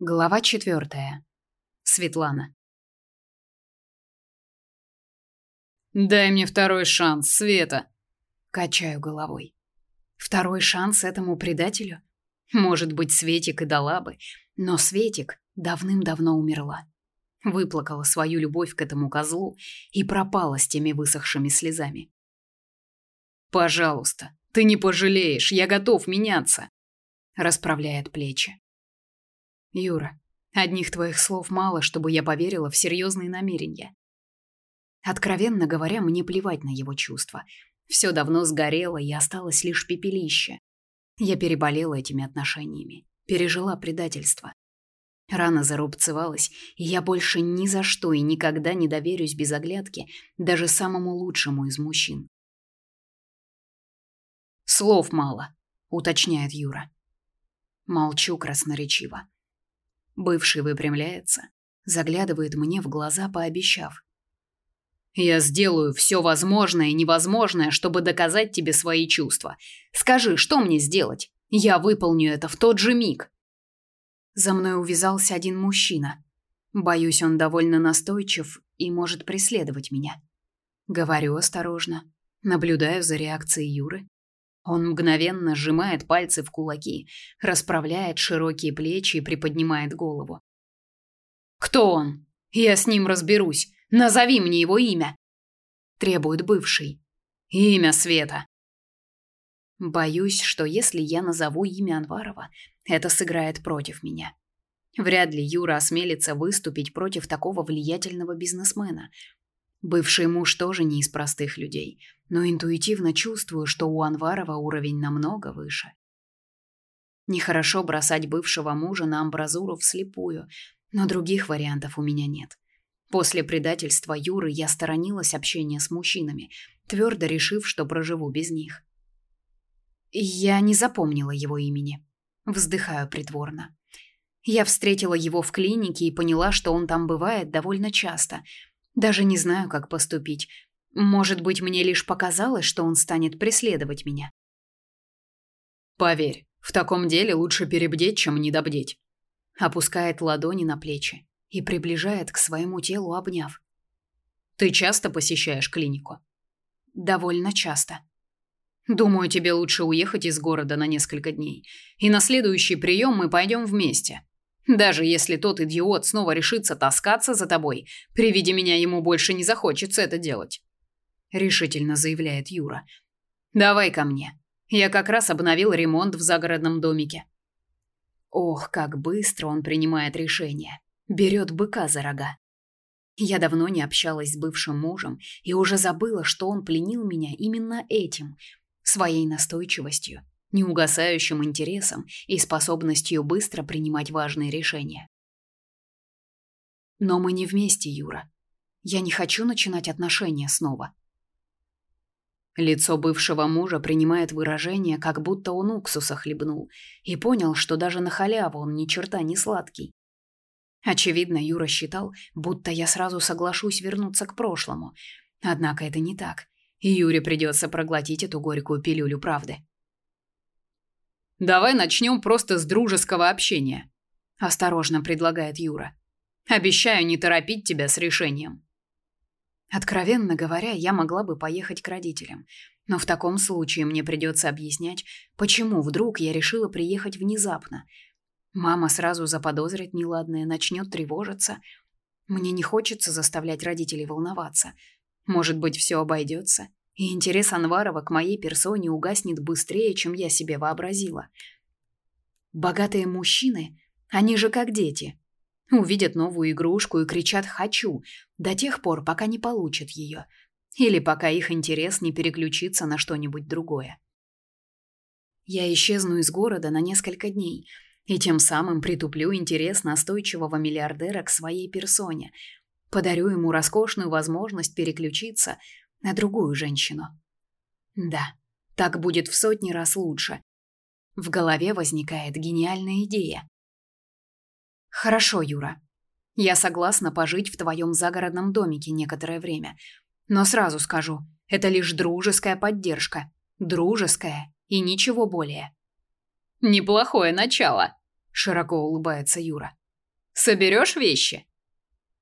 Глава четвертая. Светлана. Дай мне второй шанс, Света. Качаю головой. Второй шанс этому предателю? Может быть, Светик и дала бы, но Светик давным-давно умерла. Выплакала свою любовь к этому козлу и пропала с теми высохшими слезами. Пожалуйста, ты не пожалеешь, я готов меняться. Расправляет плечи. Юра, одних твоих слов мало, чтобы я поверила в серьезные намерения. Откровенно говоря, мне плевать на его чувства. Все давно сгорело, и осталось лишь пепелище. Я переболела этими отношениями, пережила предательство. Рана зарубцевалась, и я больше ни за что и никогда не доверюсь без оглядки даже самому лучшему из мужчин. Слов мало, уточняет Юра. Молчу красноречиво. Бывший выпрямляется, заглядывает мне в глаза, пообещав: "Я сделаю все возможное и невозможное, чтобы доказать тебе свои чувства. Скажи, что мне сделать? Я выполню это в тот же миг". За мной увязался один мужчина. Боюсь, он довольно настойчив и может преследовать меня. Говорю осторожно, наблюдаю за реакцией Юры. Он мгновенно сжимает пальцы в кулаки, расправляет широкие плечи и приподнимает голову. Кто он? Я с ним разберусь. Назови мне его имя, требует бывший. Имя Света. Боюсь, что если я назову имя Анварова, это сыграет против меня. Вряд ли Юра осмелится выступить против такого влиятельного бизнесмена. Бывший муж тоже не из простых людей но интуитивно чувствую, что у Анварова уровень намного выше. Нехорошо бросать бывшего мужа на амбразуру вслепую, но других вариантов у меня нет. После предательства Юры я сторонилась общения с мужчинами, твердо решив, что проживу без них. Я не запомнила его имени. Вздыхаю притворно. Я встретила его в клинике и поняла, что он там бывает довольно часто. Даже не знаю, как поступить. Может быть, мне лишь показалось, что он станет преследовать меня. Поверь, в таком деле лучше перебдеть, чем недобдеть. Опускает ладони на плечи и приближает к своему телу, обняв. Ты часто посещаешь клинику? Довольно часто. Думаю, тебе лучше уехать из города на несколько дней, и на следующий прием мы пойдем вместе. Даже если тот идиот снова решится таскаться за тобой, при виде меня ему больше не захочется это делать решительно заявляет Юра. Давай ко мне. Я как раз обновил ремонт в загородном домике. Ох, как быстро он принимает решение. Берет быка за рога. Я давно не общалась с бывшим мужем и уже забыла, что он пленил меня именно этим, своей настойчивостью, неугасающим интересом и способностью быстро принимать важные решения. Но мы не вместе, Юра. Я не хочу начинать отношения снова. Лицо бывшего мужа принимает выражение, как будто он уксуса хлебнул, и понял, что даже на халяву он ни черта не сладкий. Очевидно, Юра считал, будто я сразу соглашусь вернуться к прошлому. Однако это не так, и Юре придется проглотить эту горькую пилюлю правды. «Давай начнем просто с дружеского общения», – осторожно предлагает Юра. «Обещаю не торопить тебя с решением». Откровенно говоря, я могла бы поехать к родителям, но в таком случае мне придется объяснять, почему вдруг я решила приехать внезапно. Мама сразу заподозрит неладное, начнет тревожиться. Мне не хочется заставлять родителей волноваться. Может быть, все обойдется, и интерес Анварова к моей персоне угаснет быстрее, чем я себе вообразила. Богатые мужчины, они же как дети, Увидят новую игрушку и кричат «хочу» до тех пор, пока не получат ее. Или пока их интерес не переключится на что-нибудь другое. Я исчезну из города на несколько дней и тем самым притуплю интерес настойчивого миллиардера к своей персоне, подарю ему роскошную возможность переключиться на другую женщину. Да, так будет в сотни раз лучше. В голове возникает гениальная идея. Хорошо, Юра. Я согласна пожить в твоем загородном домике некоторое время. Но сразу скажу, это лишь дружеская поддержка. Дружеская и ничего более. Неплохое начало, широко улыбается Юра. Соберешь вещи?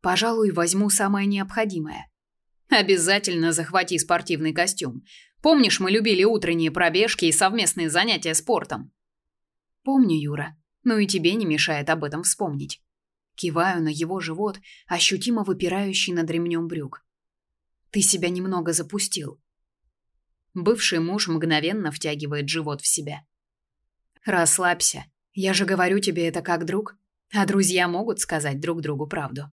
Пожалуй, возьму самое необходимое. Обязательно захвати спортивный костюм. Помнишь, мы любили утренние пробежки и совместные занятия спортом? Помню, Юра. Но и тебе не мешает об этом вспомнить. Киваю на его живот, ощутимо выпирающий над ремнем брюк. Ты себя немного запустил. Бывший муж мгновенно втягивает живот в себя. Расслабься. Я же говорю тебе это как друг, а друзья могут сказать друг другу правду.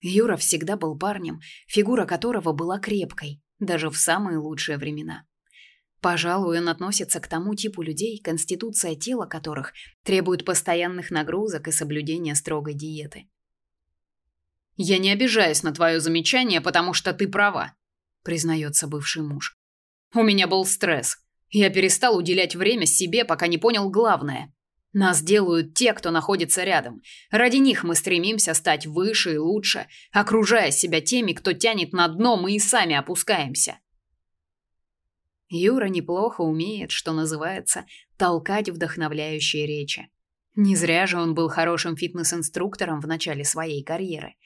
Юра всегда был парнем, фигура которого была крепкой, даже в самые лучшие времена. Пожалуй, он относится к тому типу людей, конституция тела которых требует постоянных нагрузок и соблюдения строгой диеты. Я не обижаюсь на твое замечание, потому что ты права, признается бывший муж. У меня был стресс. Я перестал уделять время себе, пока не понял главное. Нас делают те, кто находится рядом. Ради них мы стремимся стать выше и лучше, окружая себя теми, кто тянет на дно, мы и сами опускаемся. Юра неплохо умеет, что называется, толкать вдохновляющие речи. Не зря же он был хорошим фитнес-инструктором в начале своей карьеры.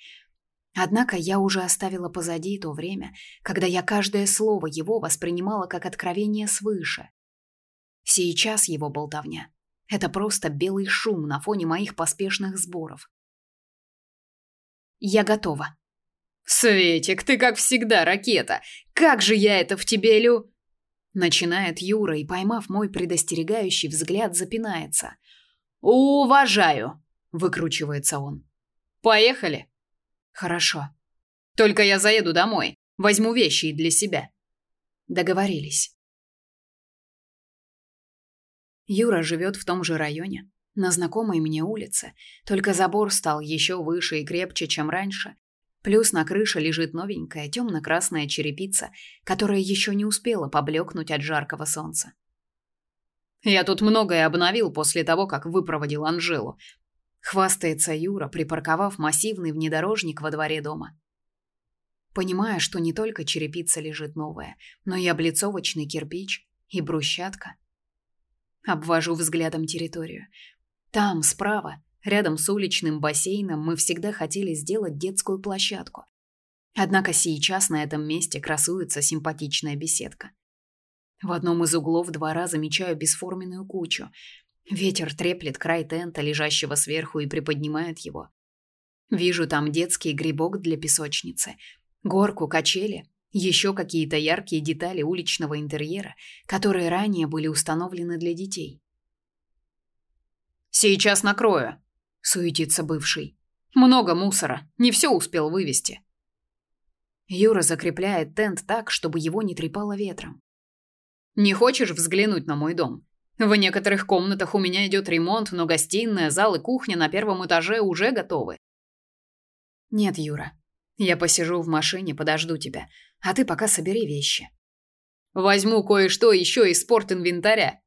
Однако я уже оставила позади то время, когда я каждое слово его воспринимала как откровение свыше. Сейчас его болтовня — это просто белый шум на фоне моих поспешных сборов. Я готова. «Светик, ты как всегда ракета! Как же я это в тебе лю...» Начинает Юра и, поймав мой предостерегающий взгляд, запинается. «Уважаю!» – выкручивается он. «Поехали!» «Хорошо. Только я заеду домой, возьму вещи и для себя». Договорились. Юра живет в том же районе, на знакомой мне улице, только забор стал еще выше и крепче, чем раньше, Плюс на крыше лежит новенькая темно-красная черепица, которая еще не успела поблекнуть от жаркого солнца. Я тут многое обновил после того, как выпроводил Анжелу. Хвастается Юра, припарковав массивный внедорожник во дворе дома. Понимая, что не только черепица лежит новая, но и облицовочный кирпич и брусчатка. Обвожу взглядом территорию. Там, справа, Рядом с уличным бассейном мы всегда хотели сделать детскую площадку. Однако сейчас на этом месте красуется симпатичная беседка. В одном из углов двора замечаю бесформенную кучу. Ветер треплет край тента, лежащего сверху, и приподнимает его. Вижу там детский грибок для песочницы, горку, качели, еще какие-то яркие детали уличного интерьера, которые ранее были установлены для детей. «Сейчас накрою», суетится бывший. Много мусора, не все успел вывести. Юра закрепляет тент так, чтобы его не трепало ветром. Не хочешь взглянуть на мой дом? В некоторых комнатах у меня идет ремонт, но гостиная, зал и кухня на первом этаже уже готовы. Нет, Юра. Я посижу в машине, подожду тебя, а ты пока собери вещи. Возьму кое-что еще из спортинвентаря.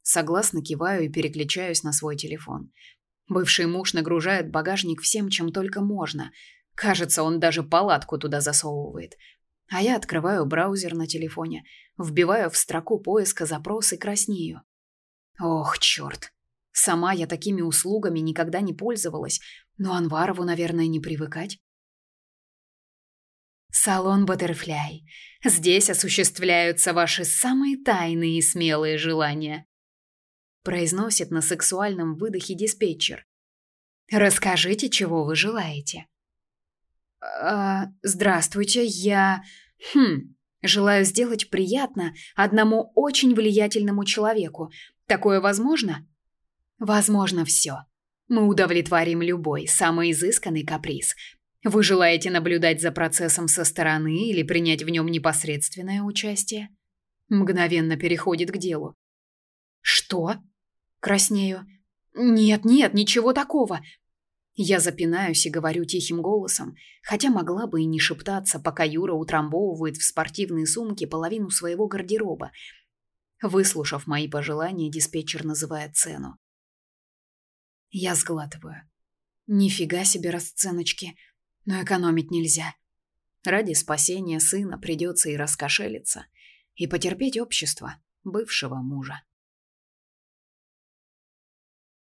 Согласно киваю и переключаюсь на свой телефон. Бывший муж нагружает багажник всем, чем только можно. Кажется, он даже палатку туда засовывает. А я открываю браузер на телефоне, вбиваю в строку поиска запрос и краснею. Ох, черт. Сама я такими услугами никогда не пользовалась, но Анварову, наверное, не привыкать. Салон Баттерфляй. Здесь осуществляются ваши самые тайные и смелые желания произносит на сексуальном выдохе диспетчер. Расскажите, чего вы желаете. А, здравствуйте, я хм, желаю сделать приятно одному очень влиятельному человеку. Такое возможно? Возможно все. Мы удовлетворим любой, самый изысканный каприз. Вы желаете наблюдать за процессом со стороны или принять в нем непосредственное участие? Мгновенно переходит к делу. Что? Краснею. Нет, нет, ничего такого. Я запинаюсь и говорю тихим голосом, хотя могла бы и не шептаться, пока Юра утрамбовывает в спортивные сумки половину своего гардероба. Выслушав мои пожелания, диспетчер называет цену. Я сглатываю. Нифига себе расценочки, но экономить нельзя. Ради спасения сына придется и раскошелиться, и потерпеть общество бывшего мужа.